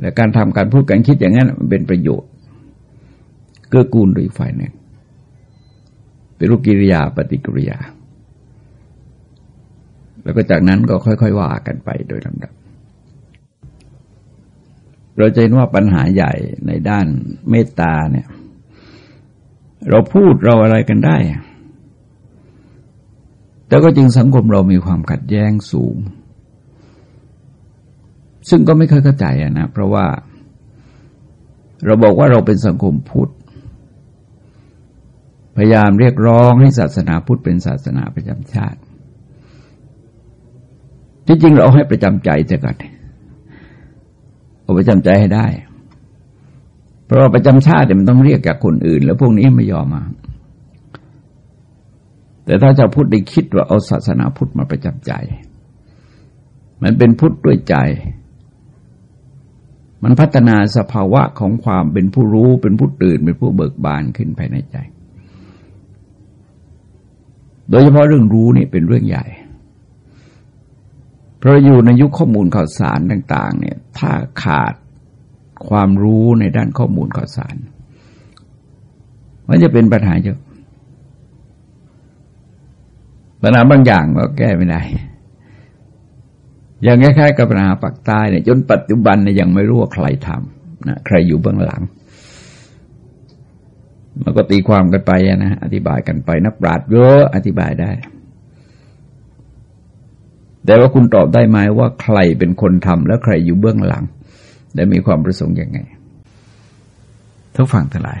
และการทำการพูดการคิดอย่างนั้นมันเป็นประโยชน์ เกื้อกูลโดยฝ่ายหนึ่งเป็นรูปกิริยาปฏิกิริยา แล้วก็จากนั้นก็ค่อยๆว่ากันไปโดยลำดับ เราจะเห็นว่าปัญหาใหญ่ในด้านเมตตาเนี่ย เราพูดเราอะไรกันได้ แต่ก็จึงสังคมเรามีความขัดแย้งสูง ซึ่งก็ไม่เคยเข้าใจนะเพราะว่า เราบอกว่าเราเป็นสังคมพุทธพยายามเรียกร้องให้ศาสนาพุทธเป็นศาสนาประจำชาติจริงๆเราให้ประจำใจจะก่อนเอาประจำใจให้ได้ เพราะว่าประจำชาติมันต้องเรียกจากคนอื่น แล้วพวกนี้ไม่ยอมมา แต่ถ้าจะพุทธได้คิดว่าเอาศาสนาพุทธมาประจำใจ มันเป็นพุทธด้วยใจ มันพัฒนาสภาวะของความเป็นผู้รู้เป็นผู้ตื่นเป็นผู้เบิกบานขึ้นภายในใจ โดยเฉพาะเรื่องรู้นี่เป็นเรื่องใหญ่ เพราะอยู่ในยุคข้อมูลข่าวสารต่าง ๆ เนี่ย ถ้าขาดความรู้ในด้านข้อมูลข่าวสารมันจะเป็นปัญหาเยอะ ปัญหาบางอย่างก็แก้ไม่ได้ อย่างคล้ายๆกับปัญหาปากใต้เนี่ยจนปัจจุบันเนี่ยยังไม่รู้ว่าใครทำนะใครอยู่เบื้องหลังมันก็ตีความกันไปนะอธิบายกันไป นักปราชญ์เยอะอธิบายได้ แต่ว่าคุณตอบได้ไหมว่าใครเป็นคนทำแล้วใครอยู่เบื้องหลัง และมีความประสงค์ยังไงทุกฝั่งทั้งหลาย